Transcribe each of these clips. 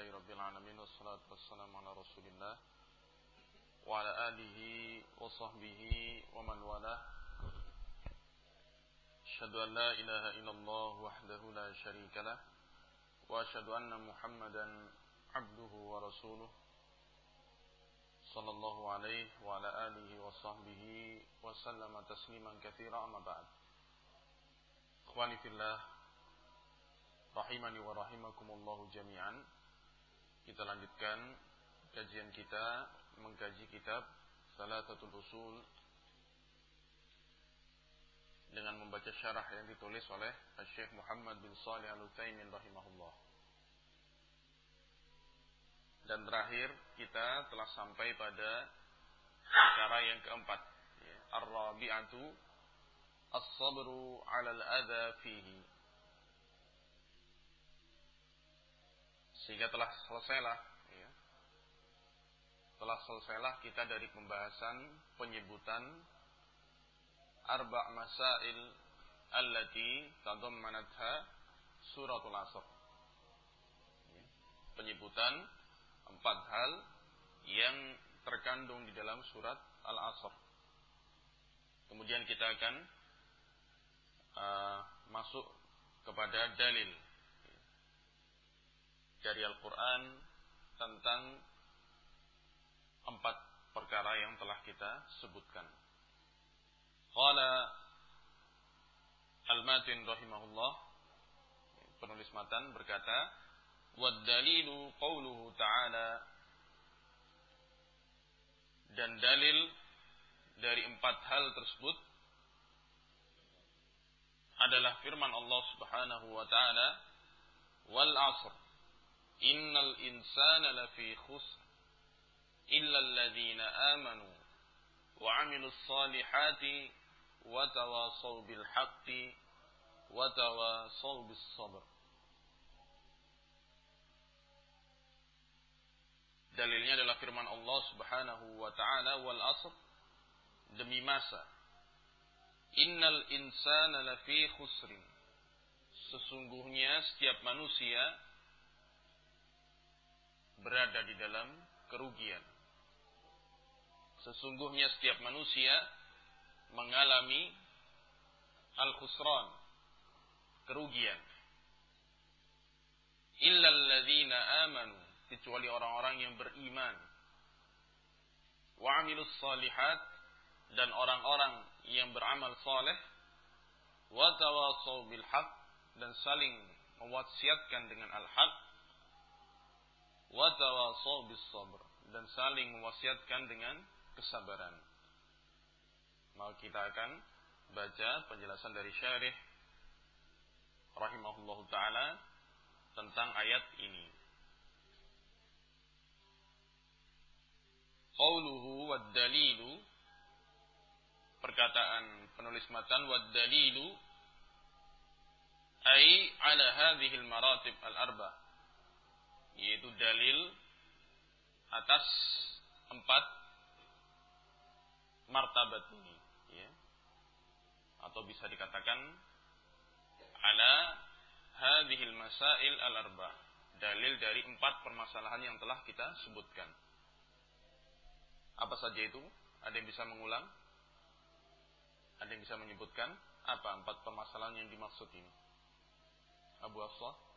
لله رب العالمين والصلاة والسلام على رسول الله وعلى آله وصحبه ومن والاه أشهد أن لا إله إلا الله وحده لا شريك له وأشهد أن محمدا عبده ورسوله صلى الله عليه وعلى آله وصحبه وسلم تسليما كثيرا أما بعد إخواني في الله rahimani wa rahimakumullahu jami'an. Kita lanjutkan kajian kita mengkaji kitab Salatatul Usul dengan membaca syarah yang ditulis oleh Syekh Muhammad bin Salih Al-Utsaimin rahimahullah. Dan terakhir kita telah sampai pada perkara yang keempat, ya. Ar-rabi'atu as-sabru 'ala al-adha fihi Sehingga telah selesailah ya. Telah selesailah kita dari pembahasan penyebutan arba' masail allati tadammanatha suratul asr. Ya. Penyebutan empat hal yang terkandung di dalam surat Al-Asr. Kemudian kita akan uh, masuk kepada dalil dari Al-Quran tentang empat perkara yang telah kita sebutkan. Qala Al-Matin rahimahullah penulis matan berkata wad-dalilu qawluhu ta'ala dan dalil dari empat hal tersebut adalah firman Allah Subhanahu wa taala wal 'asr innal insana lafi khusr illa alladhina amanu wa 'amilus salihati wa tawasaw bil haqqi wa tawasaw bis sabr Dalilnya adalah firman Allah Subhanahu wa taala wal asr. Demi masa. Innal insana lafi khusrin. Sesungguhnya setiap manusia berada di dalam kerugian. Sesungguhnya setiap manusia mengalami al-khusran, kerugian. Illal ladzina amanu, kecuali orang-orang yang beriman. Wa amilus salihat dan orang-orang yang beramal saleh wa tawasaw bil haq dan saling mewasiatkan dengan al-haq dan saling mewasiatkan dengan kesabaran. Maka kita akan baca penjelasan dari syarih rahimahullahu taala tentang ayat ini. Qauluhu wad dalilu perkataan penulis matan wad dalilu ay ala hadhihi al maratib al arba yaitu dalil atas empat martabat ini ya. atau bisa dikatakan ala hadhil masail al arba dalil dari empat permasalahan yang telah kita sebutkan. Apa saja itu? Ada yang bisa mengulang? Ada yang bisa menyebutkan apa empat permasalahan yang dimaksud ini? Abu Hafsah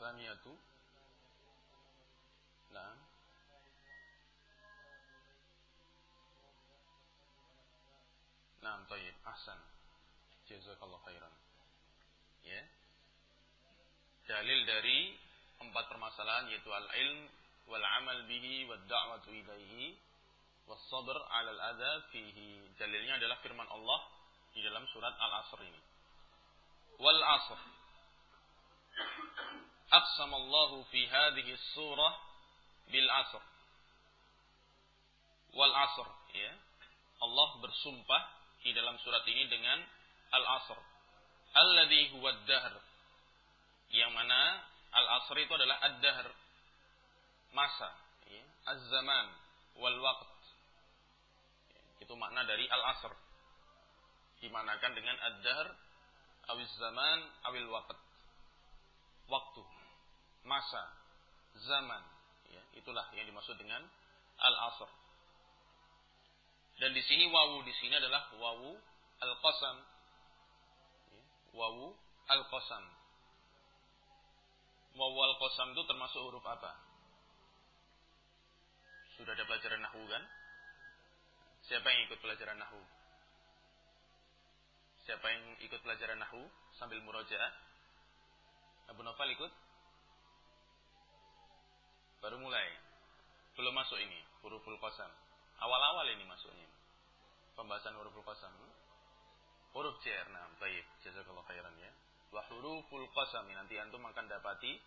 والثانية نعم Nah, tayyib, ahsan. Jazakallah khairan. Ya. Dalil dari empat permasalahan yaitu al-ilm wal amal bihi wad da'watu ilaihi was sabr 'ala al-adha fihi. Dalilnya adalah firman Allah di dalam surat Al-Asr ini. Wal asr. aqsamallahu fi hadhihi surah bil asr. Wal asr, ya. Allah bersumpah di dalam surat ini dengan al asr. Alladhi huwa dahr. Yang mana al asr itu adalah ad-dahr. Masa, ya. az-zaman wal waqt. Itu makna dari al asr. Dimanakan dengan ad-dahr awil zaman awil waqt. Waktu, masa, zaman, ya, itulah yang dimaksud dengan al-asr. Dan di sini wawu di sini adalah wawu al-qasam. Ya, wawu al-qasam. Wawu al-qasam itu termasuk huruf apa? Sudah ada pelajaran nahwu kan? Siapa yang ikut pelajaran nahwu? Siapa yang ikut pelajaran nahwu sambil murojaah? Abu Nofal ikut? Baru mulai. Belum masuk ini, huruful qasam. Awal-awal ini masuknya. Pembahasan huruful qasam. Huruf cer, nah, baik. Jazakallah khairan ya. Wa huruful qasami nanti antum akan dapati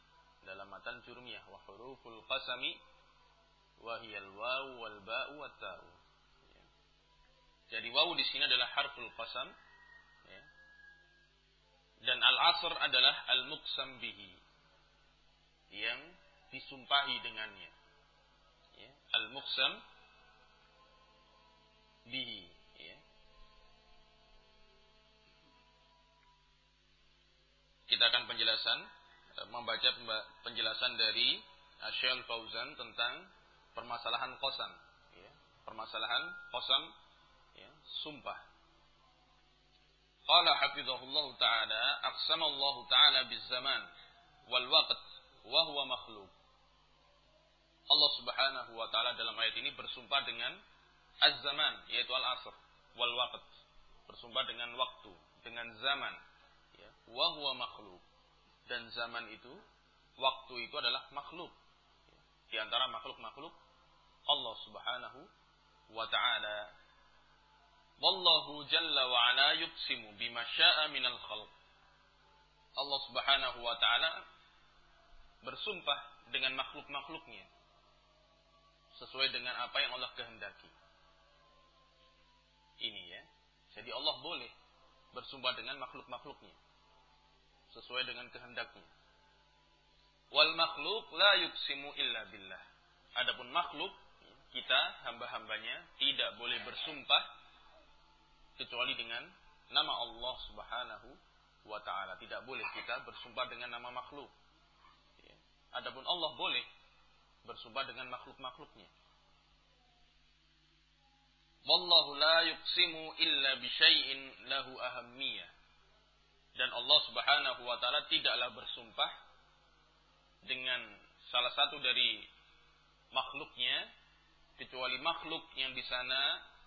dalam matan jurmiyah wa huruful qasami wa hiyal wawu wal ba'u wat ta'u. Ya. Jadi wawu di sini adalah harful qasam ya. Dan al-asr adalah al-muqsam bihi yang disumpahi dengannya. Ya. Al-muqsam bihi. Ya. Kita akan penjelasan, e, membaca penjelasan dari Syekh Fauzan tentang permasalahan kosam. Ya. Permasalahan kosam, ya. sumpah. Qala hafizahullah ta'ala, aqsamallahu ta'ala biz-zaman wal waqt wa huwa makhluk. Allah Subhanahu wa taala dalam ayat ini bersumpah dengan az-zaman yaitu al-asr wal waqt. Bersumpah dengan waktu, dengan zaman ya, wa huwa makhluk. Dan zaman itu, waktu itu adalah makhluk. Ya. Di antara makhluk-makhluk Allah Subhanahu wa taala. Wallahu jalla wa ala yuqsimu bima syaa minal khalq. Allah Subhanahu wa taala bersumpah dengan makhluk-makhluknya sesuai dengan apa yang Allah kehendaki. Ini ya. Jadi Allah boleh bersumpah dengan makhluk-makhluknya sesuai dengan kehendaknya. Wal makhluk la yuksimu illa billah. Adapun makhluk kita hamba-hambanya tidak boleh bersumpah kecuali dengan nama Allah Subhanahu wa taala. Tidak boleh kita bersumpah dengan nama makhluk. Ya. Adapun Allah boleh bersumpah dengan makhluk-makhluknya. Wallahu la yuqsimu illa bisyai'in lahu ahammiyah. Dan Allah Subhanahu wa taala tidaklah bersumpah dengan salah satu dari makhluknya kecuali makhluk yang di sana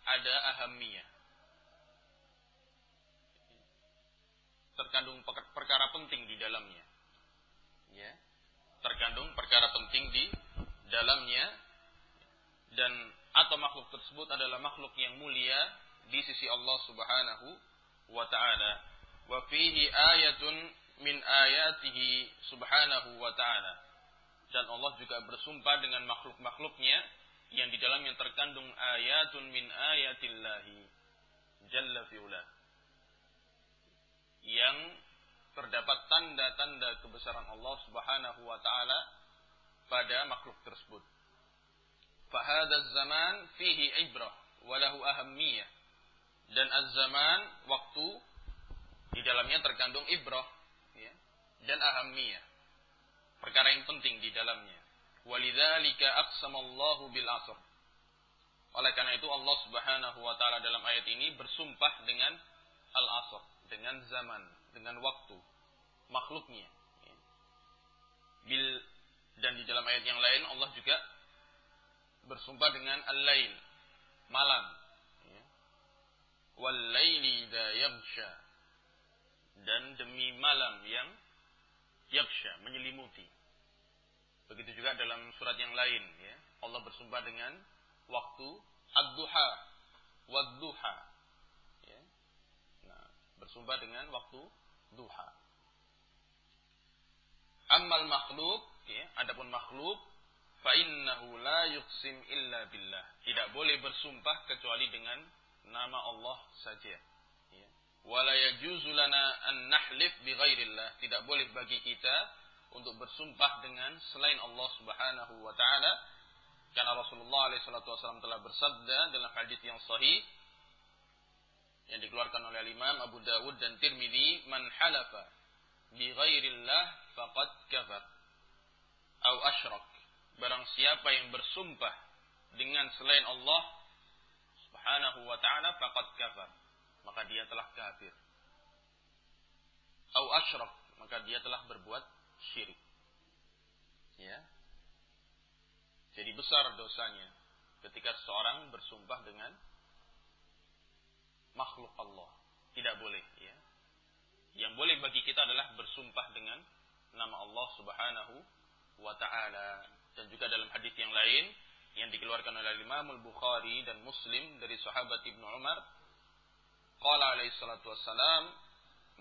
ada ahammiyah. Terkandung perkara penting di dalamnya. Ya. Terkandung perkara penting di dalamnya dan atau makhluk tersebut adalah makhluk yang mulia di sisi Allah Subhanahu wa taala. Wa fihi ayatun min ayatihi subhanahu wa ta'ala. Dan Allah juga bersumpah dengan makhluk-makhluknya yang di dalamnya terkandung ayatun min ayatillahi jalla fi'ula. Yang terdapat tanda-tanda kebesaran Allah subhanahu wa ta'ala pada makhluk tersebut. Fahadha zaman fihi ibrah walahu ahammiyah. Dan az-zaman waktu di dalamnya terkandung ibrah ya, dan ahammiyah. Perkara yang penting di dalamnya. Walidzalika aqsamallahu bil asr. Oleh karena itu Allah Subhanahu wa taala dalam ayat ini bersumpah dengan al-asr, dengan zaman, dengan waktu makhluknya. Ya. Bil dan di dalam ayat yang lain Allah juga bersumpah dengan al-lail, malam. Ya. Wal-laili yaghsha. Dan demi malam yang yaghsha, menyelimuti. Begitu juga dalam surat yang lain ya. Allah bersumpah dengan waktu ad-duha, wad-duha. Ya. Nah, bersumpah dengan waktu duha. Am ammal makhluk ya, adapun makhluk fa innahu la yuqsim illa billah. Tidak boleh bersumpah kecuali dengan nama Allah saja. Ya. Wala yajuzu lana an nahlif bi ghairillah. Tidak boleh bagi kita untuk bersumpah dengan selain Allah Subhanahu wa taala. Karena Rasulullah SAW telah bersabda dalam hadis yang sahih yang dikeluarkan oleh Imam Abu Dawud dan Tirmidzi, "Man halafa bi ghairillah faqad kafar." Atau asyrak. Barang siapa yang bersumpah dengan selain Allah Subhanahu wa taala faqad kafar. Maka dia telah kafir. Atau asyrak, maka dia telah berbuat syirik. Ya. Jadi besar dosanya ketika seseorang bersumpah dengan makhluk Allah. Tidak boleh, ya. Yang boleh bagi kita adalah bersumpah dengan nama Allah Subhanahu wa taala dan juga dalam hadis yang lain yang dikeluarkan oleh Imam Al-Bukhari dan Muslim dari sahabat Ibnu Umar qala alaihi salatu wassalam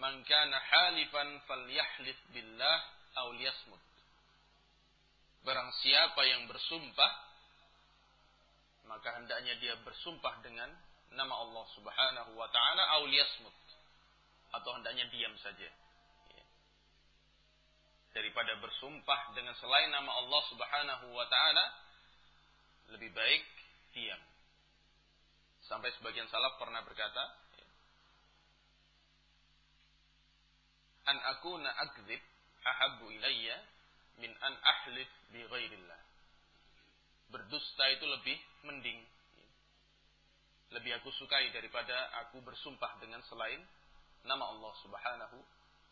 man kana halifan falyahlif billah aw liyasmut. Barang siapa yang bersumpah maka hendaknya dia bersumpah dengan nama Allah Subhanahu wa taala aw liyasmut. Atau hendaknya diam saja daripada bersumpah dengan selain nama Allah Subhanahu wa taala lebih baik diam. Sampai sebagian salaf pernah berkata, an akuna akdzib ahabbu ilayya min an ahlif bi ghairillah. Berdusta itu lebih mending. Lebih aku sukai daripada aku bersumpah dengan selain nama Allah Subhanahu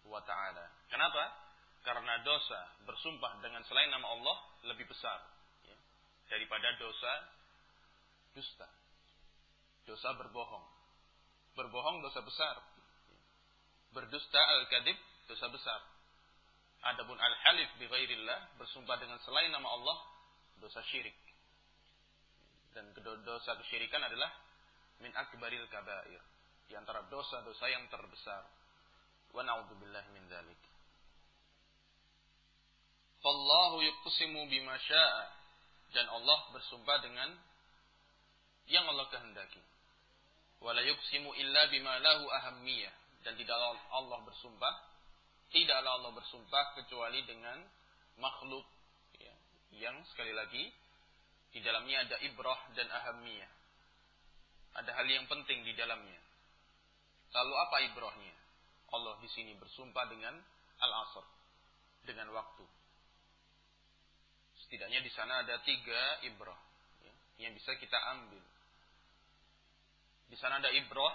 wa taala. Kenapa? Karena dosa bersumpah dengan selain nama Allah lebih besar ya, daripada dosa dusta. Dosa berbohong. Berbohong dosa besar. Berdusta al-kadib dosa besar. Adapun al-halif bi ghairillah bersumpah dengan selain nama Allah dosa syirik. Dan dosa kesyirikan adalah min akbaril kabair. Di antara dosa-dosa yang terbesar. Wa na'udzubillahi min dzalik. Fallahu yuqsimu bima syaa. Dan Allah bersumpah dengan yang Allah kehendaki. Wala yuqsimu illa bima lahu ahammiyah. Dan tidak Allah bersumpah, tidaklah Allah bersumpah kecuali dengan makhluk ya, yang sekali lagi di dalamnya ada ibrah dan ahammiyah. Ada hal yang penting di dalamnya. Lalu apa ibrahnya? Allah di sini bersumpah dengan al-asr, dengan waktu. Setidaknya di sana ada tiga ibrah ya, yang bisa kita ambil. Di sana ada ibrah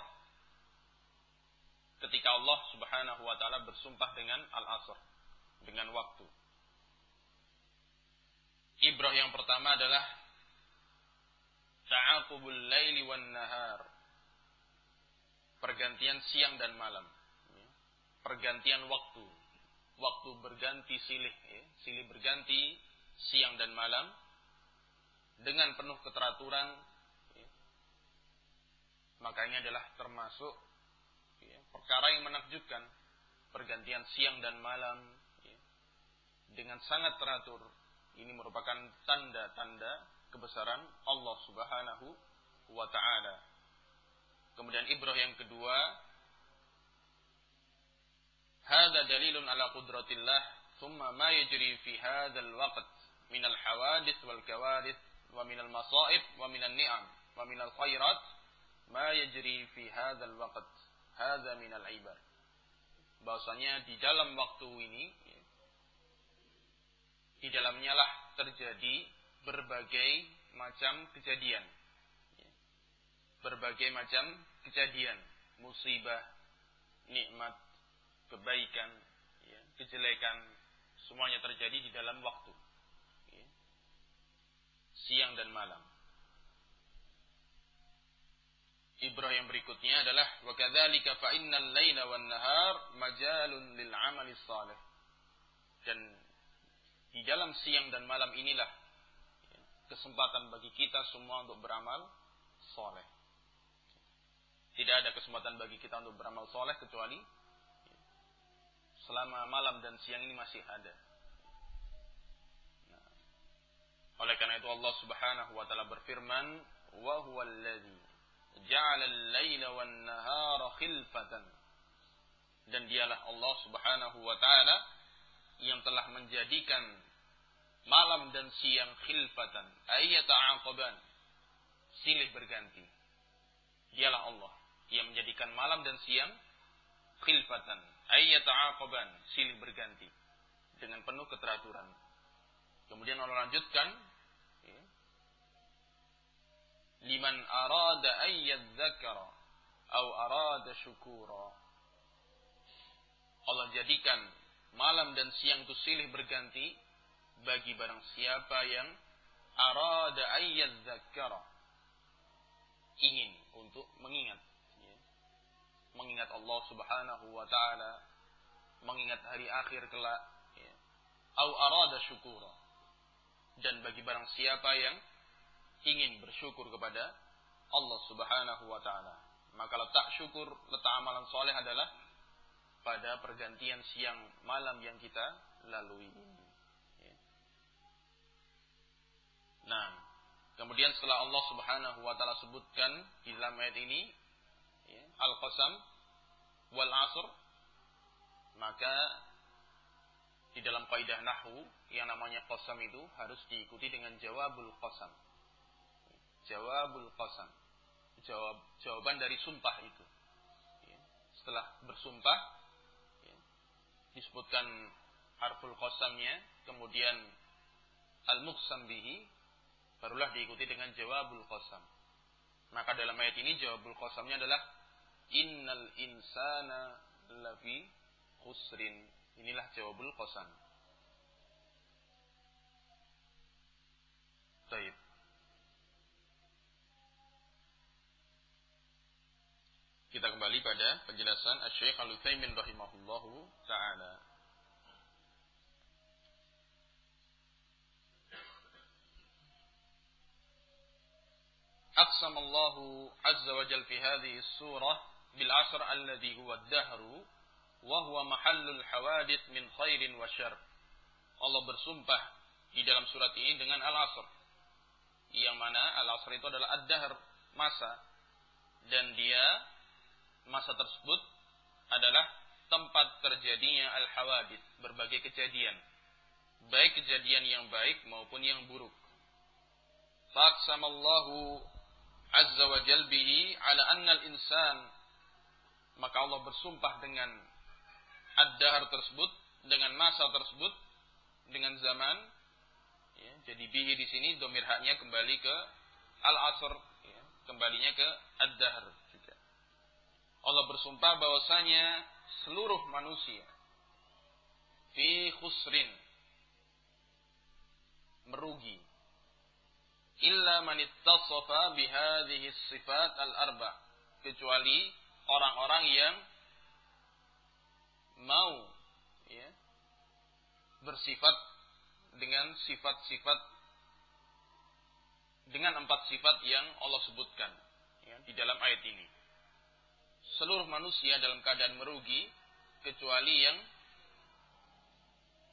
ketika Allah Subhanahu wa taala bersumpah dengan al-asr, dengan waktu. Ibrah yang pertama adalah ta'aqubul laili wan nahar. Pergantian siang dan malam. Ya. Pergantian waktu. Waktu berganti silih, ya. silih berganti siang dan malam dengan penuh keteraturan ya, makanya adalah termasuk ya, perkara yang menakjubkan pergantian siang dan malam ya, dengan sangat teratur ini merupakan tanda-tanda kebesaran Allah Subhanahu wa taala. Kemudian ibrah yang kedua, hada dalilun ala qudratillah, thumma ma yajri fi hadzal waqt minal hawadith wal kawadith wa minal masaib wa minal ni'am wa minal khairat ma yajri fi hadzal waqt hadza minal ibar. Bahwasanya di dalam waktu ini di dalamnya lah terjadi berbagai macam kejadian. Berbagai macam kejadian. Musibah nikmat kebaikan kejelekan semuanya terjadi di dalam waktu siang dan malam. Ibrah yang berikutnya adalah wa kadzalika fa innal laila wan nahar majalun lil amali salih. Dan di dalam siang dan malam inilah kesempatan bagi kita semua untuk beramal soleh. Tidak ada kesempatan bagi kita untuk beramal soleh kecuali selama malam dan siang ini masih ada. Oleh karena itu Allah Subhanahu wa taala berfirman, "Wa huwal ladzi ja'ala al-laila wan nahara khilfatan." Dan dialah Allah Subhanahu wa taala yang telah menjadikan malam dan siang khilfatan, ayyata'aqaban, silih berganti. Dialah Allah yang menjadikan malam dan siang khilfatan, ayyata'aqaban, silih berganti dengan penuh keteraturan. Kemudian Allah lanjutkan liman arada ayyadzakara au arada syukura. Allah jadikan malam dan siang itu silih berganti bagi barang siapa yang arada ayyadzakara ingin untuk mengingat ya. mengingat Allah Subhanahu wa taala mengingat hari akhir kelak ya. au arada syukura dan bagi barang siapa yang ingin bersyukur kepada Allah Subhanahu wa taala. Maka letak syukur, letak amalan soleh adalah pada pergantian siang malam yang kita lalui. Ya. Nah, kemudian setelah Allah Subhanahu wa taala sebutkan di dalam ayat ini ya, al-qasam wal asr maka di dalam kaidah nahwu yang namanya qasam itu harus diikuti dengan jawabul qasam. Jawabul qasam. Jawab jawaban dari sumpah itu. Ya. Setelah bersumpah ya, disebutkan harful qasamnya, kemudian al-muqsam bihi barulah diikuti dengan jawabul qasam. Maka dalam ayat ini jawabul qasamnya adalah innal insana lafi khusrin Inilah jawabul qasam. Baik. Kita kembali pada penjelasan Asy-Syaikh Al-Utsaimin rahimahullahu taala. أقسم الله عز وجل في هذه السورة بالعصر الذي هو الدهر wa huwa mahallul hawadith min khairin wa syar. Allah bersumpah di dalam surat ini dengan al-asr. Yang mana al-asr itu adalah ad-dahr, masa. Dan dia masa tersebut adalah tempat terjadinya al-hawadith, berbagai kejadian. Baik kejadian yang baik maupun yang buruk. Faqsamallahu azza wa jalbihi ala anna al-insan maka Allah bersumpah dengan ad-dahar tersebut dengan masa tersebut dengan zaman ya, jadi bihi di sini domir haknya kembali ke al-asr ya, kembalinya ke ad-dahar juga Allah bersumpah bahwasanya seluruh manusia fi khusrin merugi illa man ittasafa bihadhihi sifat al-arba kecuali orang-orang yang mau ya, bersifat dengan sifat-sifat dengan empat sifat yang Allah sebutkan ya, di dalam ayat ini. Seluruh manusia dalam keadaan merugi kecuali yang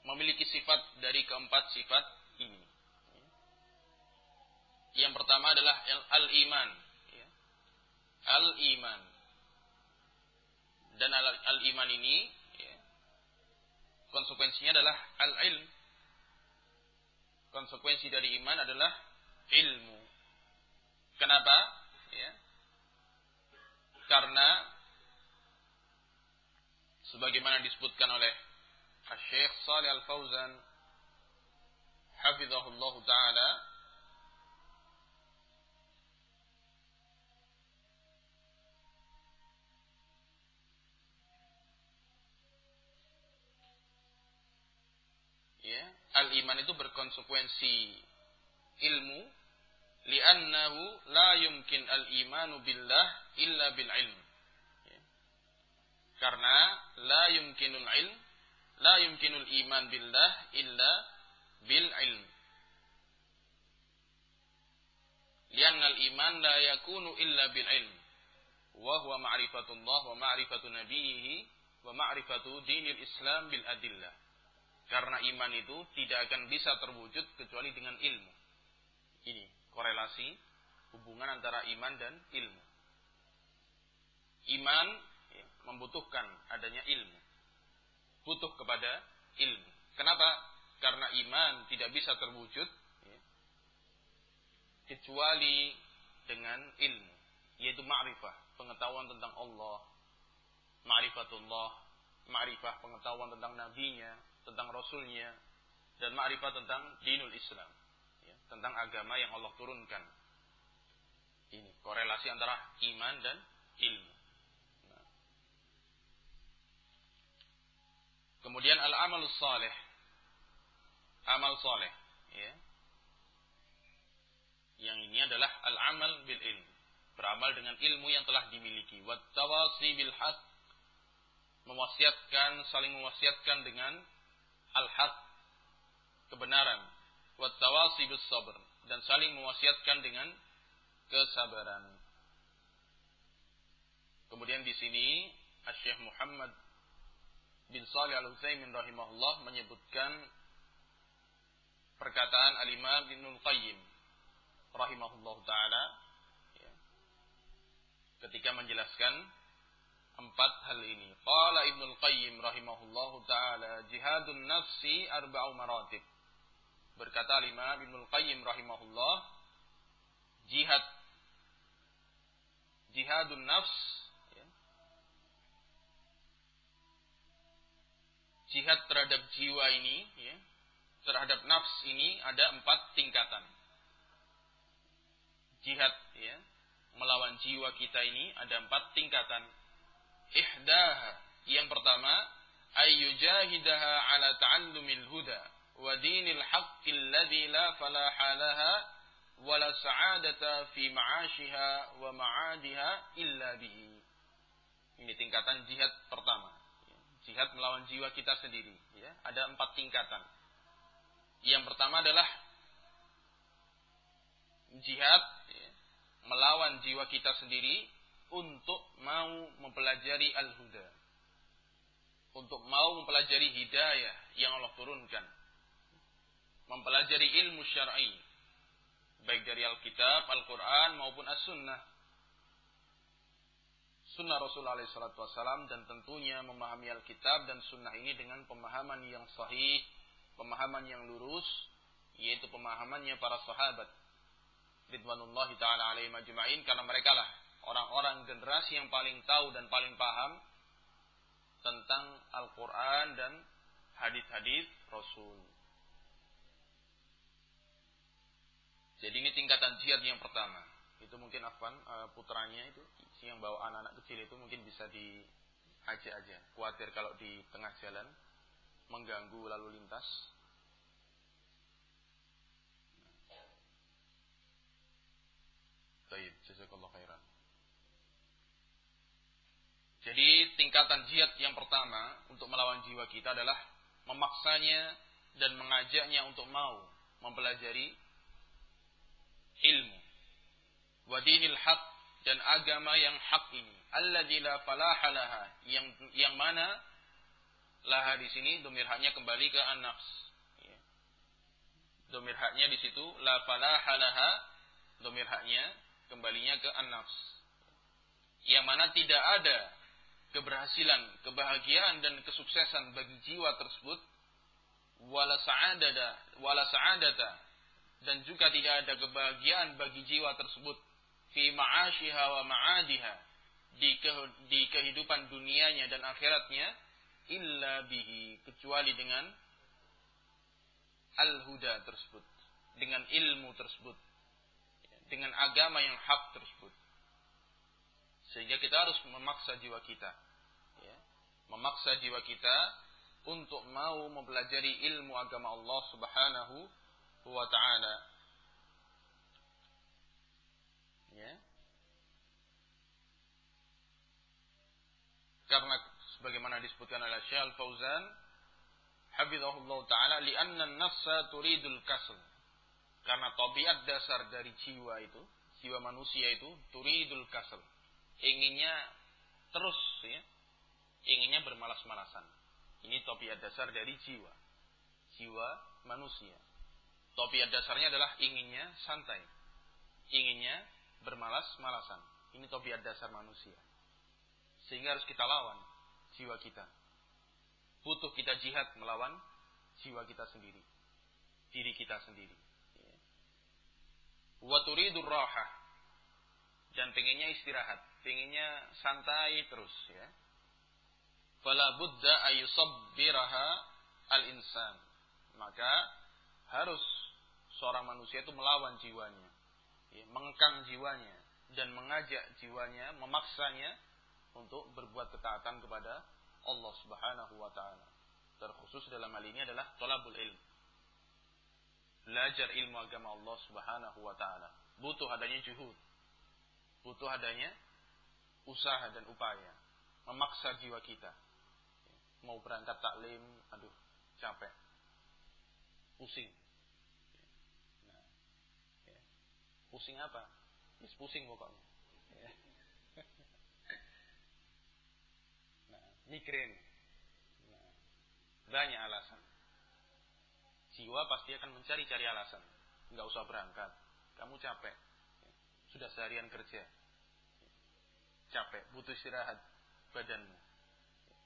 memiliki sifat dari keempat sifat ini. Yang pertama adalah al-iman. Ya. Al-iman. Dan al-iman ini konsekuensinya adalah al-ilm. Konsekuensi dari iman adalah ilmu. Kenapa? Ya. Karena sebagaimana disebutkan oleh Syekh Salih Al-Fauzan hafizahullah taala ya al iman itu berkonsekuensi ilmu li'annahu la yumkin al imanu billah illa bil ilm. Karena la yumkinul ilm la yumkinul iman billah illa bil ilm lianna al iman la yakunu illa bil ilm wa huwa ma'rifatullah wa ma'rifatu nabiyhi wa ma'rifatu dinil islam bil adillah karena iman itu tidak akan bisa terwujud kecuali dengan ilmu. Ini korelasi hubungan antara iman dan ilmu. Iman membutuhkan adanya ilmu. Butuh kepada ilmu. Kenapa? Karena iman tidak bisa terwujud ya, kecuali dengan ilmu, yaitu ma'rifah, pengetahuan tentang Allah, ma'rifatullah, ma'rifah pengetahuan tentang nabinya, tentang rasulnya, dan ma'rifah tentang dinul Islam, ya, tentang agama yang Allah turunkan. Ini korelasi antara iman dan ilmu. Nah. Kemudian al-amalus saleh. Amal saleh, ya. Yang ini adalah al-amal bil ilm. Beramal dengan ilmu yang telah dimiliki. Wat tawasi bil haq. Mewasiatkan, saling mewasiatkan dengan al-haq. Kebenaran. Wat tawasi bil sabr. Dan saling mewasiatkan dengan kesabaran. Kemudian di sini Syekh Muhammad bin Salih Al-Utsaimin rahimahullah menyebutkan perkataan Al-Imam Ibnu Qayyim rahimahullah taala ya, ketika menjelaskan empat hal ini. Qala Ibnu Qayyim rahimahullah taala jihadun nafsi arba'u maratib. Berkata Imam Ibnu Qayyim rahimahullah jihad jihadun nafs jihad terhadap jiwa ini ya, terhadap nafs ini ada empat tingkatan jihad ya melawan jiwa kita ini ada empat tingkatan ihdaha yang pertama ayyujahidaha ala ta'allumil huda wa dinil haqqil ladzi la falaha laha wala sa'adata fi ma'ashiha wa ma'adiha illa bihi. Ini tingkatan jihad pertama. Jihad melawan jiwa kita sendiri. Ya, ada empat tingkatan. Yang pertama adalah jihad ya, melawan jiwa kita sendiri untuk mau mempelajari al-huda. Untuk mau mempelajari hidayah yang Allah turunkan. Mempelajari ilmu syar'i baik dari Alkitab, Al-Quran maupun As-Sunnah. Sunnah Rasulullah SAW dan tentunya memahami Alkitab dan Sunnah ini dengan pemahaman yang sahih, pemahaman yang lurus, yaitu pemahamannya para sahabat. Ridwanullahi ta'ala alaihi majma'in karena mereka lah orang-orang generasi yang paling tahu dan paling paham tentang Al-Quran dan hadis-hadis Rasul. Jadi ini tingkatan jihad yang pertama. Itu mungkin Afwan uh, putranya itu yang bawa anak-anak kecil itu mungkin bisa diajak aja. Khawatir kalau di tengah jalan mengganggu lalu lintas. Baik, jazakallah khairan. Jadi tingkatan jihad yang pertama untuk melawan jiwa kita adalah memaksanya dan mengajaknya untuk mau mempelajari ilmu wa dinil haq dan agama yang hak ini. Alladzi la falaha laha. Yang yang mana laha di sini domir haknya kembali ke an-nafs. Ya. di situ la falaha laha domir haknya kembalinya ke an-nafs. Yang mana tidak ada keberhasilan, kebahagiaan dan kesuksesan bagi jiwa tersebut wala sa'adada wala sa'adata dan juga tidak ada kebahagiaan bagi jiwa tersebut fi ma'asyiha wa ma'adiha di, ke, di kehidupan dunianya dan akhiratnya illa bihi kecuali dengan al-huda tersebut dengan ilmu tersebut dengan agama yang hak tersebut sehingga kita harus memaksa jiwa kita ya, memaksa jiwa kita untuk mau mempelajari ilmu agama Allah Subhanahu wa taala. Ya. Karena sebagaimana disebutkan oleh Syekh Al-Fauzan, hafizahullah taala, li'anna an-nafsa turidul kasl. Karena tabiat dasar dari jiwa itu, jiwa manusia itu turidul kasl. Inginnya terus ya. Inginnya bermalas-malasan. Ini tabiat dasar dari jiwa. Jiwa manusia Topiat dasarnya adalah inginnya santai. Inginnya bermalas-malasan. Ini topiat dasar manusia. Sehingga harus kita lawan jiwa kita. Butuh kita jihad melawan jiwa kita sendiri. Diri kita sendiri. Wa turidur. Dan pengennya istirahat. Pengennya santai terus ya. Fala budda ayusabbiraha al-insan. Maka harus seorang manusia itu melawan jiwanya, ya, mengekang jiwanya dan mengajak jiwanya, memaksanya untuk berbuat ketaatan kepada Allah Subhanahu wa taala. Terkhusus dalam hal ini adalah tolabul ilm. Belajar ilmu agama Allah Subhanahu wa taala. Butuh adanya juhud. Butuh adanya usaha dan upaya memaksa jiwa kita. Mau berangkat taklim, aduh, capek. Pusing Pusing apa? Is pusing pokoknya. Ya. Nah, migrain. Nah, banyak alasan. Jiwa pasti akan mencari-cari alasan. Nggak usah berangkat. Kamu capek. Sudah seharian kerja. Capek, butuh istirahat badanmu.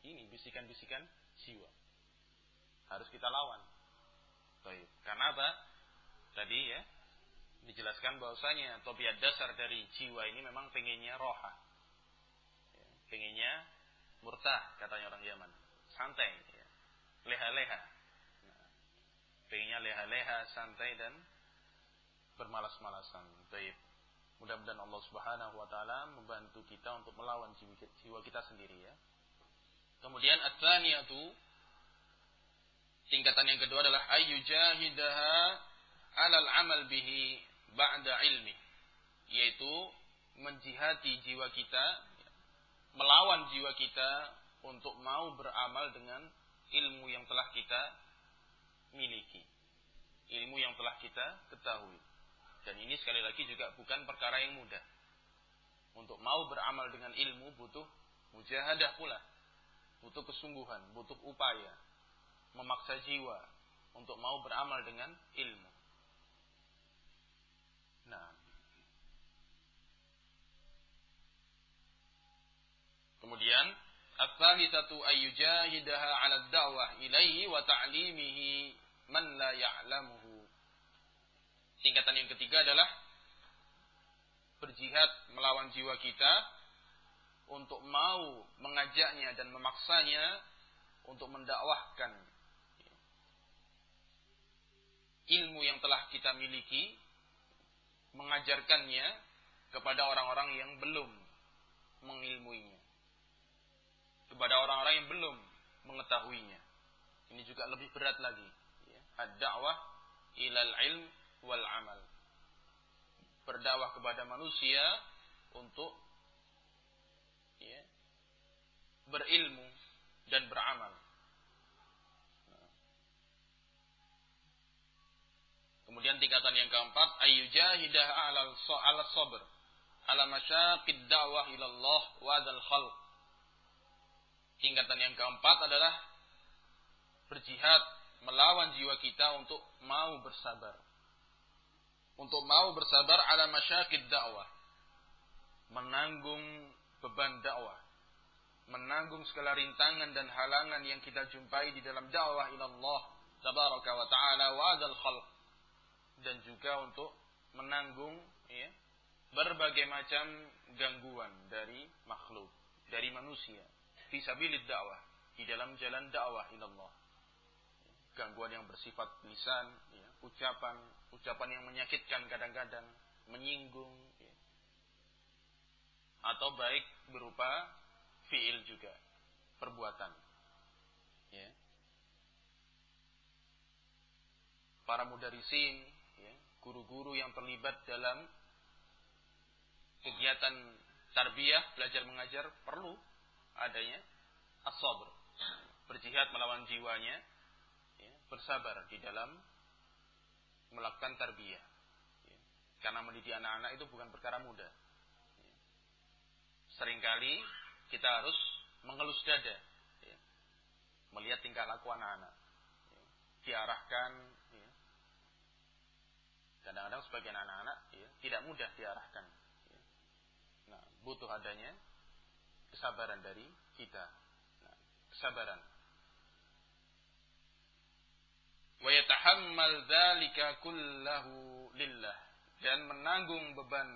Ini bisikan-bisikan jiwa. Harus kita lawan. Baik. Karena apa? Tadi ya, dijelaskan bahwasanya tobiat dasar dari jiwa ini memang pengennya roha. Ya, pengennya murtah katanya orang Yaman. Santai. Ya. Leha-leha. Nah, pengennya leha-leha, santai dan bermalas-malasan. Baik. Mudah-mudahan Allah Subhanahu wa taala membantu kita untuk melawan jiwa kita sendiri ya. Kemudian at-tsaniyatu tingkatan yang kedua adalah ayyujahidaha alal amal bihi ba'da ilmi. Yaitu menjihati jiwa kita melawan jiwa kita untuk mau beramal dengan ilmu yang telah kita miliki. Ilmu yang telah kita ketahui. Dan ini sekali lagi juga bukan perkara yang mudah. Untuk mau beramal dengan ilmu butuh mujahadah pula. Butuh kesungguhan butuh upaya. Memaksa jiwa untuk mau beramal dengan ilmu Nah. Kemudian At-thalithatu ayyujahidaha 'ala ad-da'wah ilaihi wa ta'limihi man la ya'lamuhu. Tingkatan yang ketiga adalah berjihad melawan jiwa kita untuk mau mengajaknya dan memaksanya untuk mendakwahkan ilmu yang telah kita miliki mengajarkannya kepada orang-orang yang belum mengilmuinya. Kepada orang-orang yang belum mengetahuinya. Ini juga lebih berat lagi. Ya. Ad-da'wah ilal ilm wal amal. Berdakwah kepada manusia untuk ya, berilmu dan beramal. Kemudian tingkatan yang keempat ayyujahidah alal ala sabr ala masyaqid da'wah ila Allah wa dzal khalq. Tingkatan yang keempat adalah berjihad melawan jiwa kita untuk mau bersabar. Untuk mau bersabar ala masyaqid dakwah. Menanggung beban dakwah. Menanggung segala rintangan dan halangan yang kita jumpai di dalam dakwah ila Allah tabaraka wa taala wa dzal khalq dan juga untuk menanggung ya, berbagai macam gangguan dari makhluk, dari manusia. Fisabilid dakwah, di dalam jalan dakwah ilallah. Gangguan yang bersifat lisan, ya, ucapan, ucapan yang menyakitkan kadang-kadang, menyinggung, ya. atau baik berupa fiil juga, perbuatan. Ya. Para mudarisin guru-guru yang terlibat dalam kegiatan tarbiyah, belajar mengajar perlu adanya as-sabr. Berjihad melawan jiwanya, ya, bersabar di dalam melakukan tarbiyah. Ya. Karena mendidik anak-anak itu bukan perkara mudah. Ya. Seringkali kita harus mengelus dada. Ya. Melihat tingkah laku anak-anak. Ya. Diarahkan Kadang-kadang sebagian anak-anak ya, tidak mudah diarahkan. Ya. Nah, butuh adanya kesabaran dari kita. Nah, kesabaran. Wa yatahammal dzalika kullahu lillah dan menanggung beban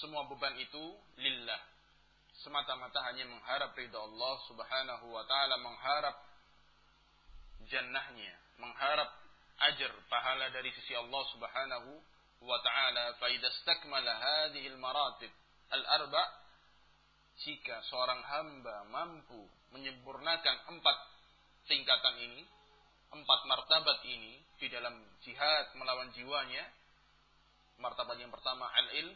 semua beban itu lillah semata-mata hanya mengharap ridha Allah Subhanahu wa taala mengharap jannahnya mengharap ajar pahala dari sisi Allah Subhanahu wa taala fa idza istakmala hadhihi al-maratib al-arba jika seorang hamba mampu menyempurnakan empat tingkatan ini empat martabat ini di dalam jihad melawan jiwanya martabat yang pertama al-il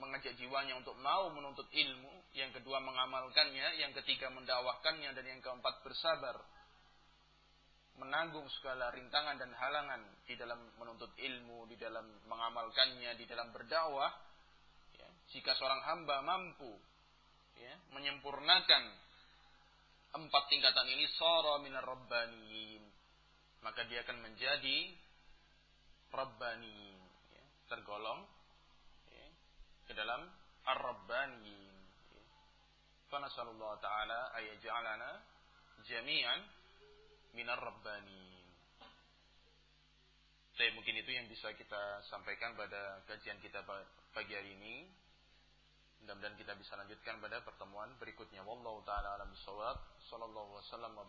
mengajak jiwanya untuk mau menuntut ilmu, yang kedua mengamalkannya, yang ketiga mendakwahkannya dan yang keempat bersabar menanggung segala rintangan dan halangan di dalam menuntut ilmu, di dalam mengamalkannya, di dalam berdakwah. Ya, jika seorang hamba mampu ya, menyempurnakan empat tingkatan ini, sara minar rabbaniyin, maka dia akan menjadi rabbani, ya, tergolong ya, ke dalam ar-rabbaniyin. Ya. Fanasallallahu ta'ala ayaj'alana jami'an minar rabbani. Tapi mungkin itu yang bisa kita sampaikan pada kajian kita pagi hari ini. Mudah-mudahan kita bisa lanjutkan pada pertemuan berikutnya. Wallahu taala alam bisawab. Sallallahu wasallam wa